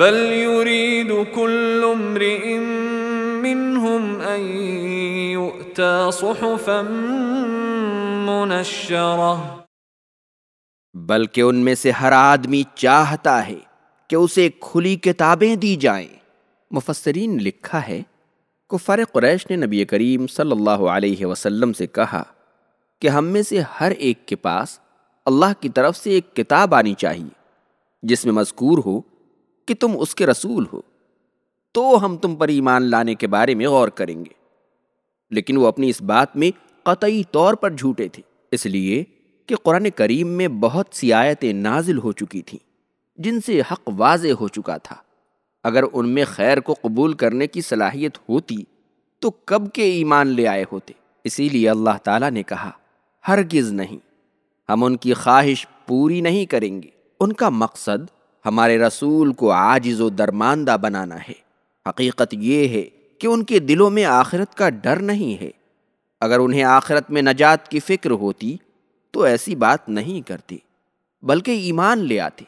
بل يريد كل امرئ منهم ان يؤتى صحفا منشره بلکہ ان میں سے ہر آدمی چاہتا ہے کہ اسے کھلی کتابیں دی جائیں۔ مفسرین نے لکھا ہے، کفار قریش نے نبی کریم صلی اللہ علیہ وسلم سے کہا کہ ہم میں سے ہر ایک کے پاس اللہ کی طرف سے ایک کتاب آنی چاہیے، جس میں مذکور ہو کہ تم اس کے رسول ہو، تو ہم تم پر ایمان لانے کے بارے میں غور کریں گے۔ لیکن وہ اپنی اس بات میں قطعی طور پر جھوٹے تھے، اس لیے کہ قرآن کریم میں بہت سی آیتیں نازل ہو چکی تھیں، جن سے حق واضح ہو چکا تھا۔ اگر ان میں خیر کو قبول کرنے کی صلاحیت ہوتی، تو کب کے ایمان لے آئے ہوتے؟ اسی لیے اللہ تعالیٰ نے کہا، ہرگز نہیں۔ ہم ان کی خواہش پوری نہیں کریں گے۔ ان کا مقصد ہمارے رسول کو عاجز و درماندہ بنانا ہے۔ حقیقت یہ ہے کہ ان کے دلوں میں آخرت کا ڈر نہیں ہے۔ اگر انہیں آخرت میں نجات کی فکر ہوتی تو ایسی بات نہیں کرتے، بلکہ ایمان لے آتے۔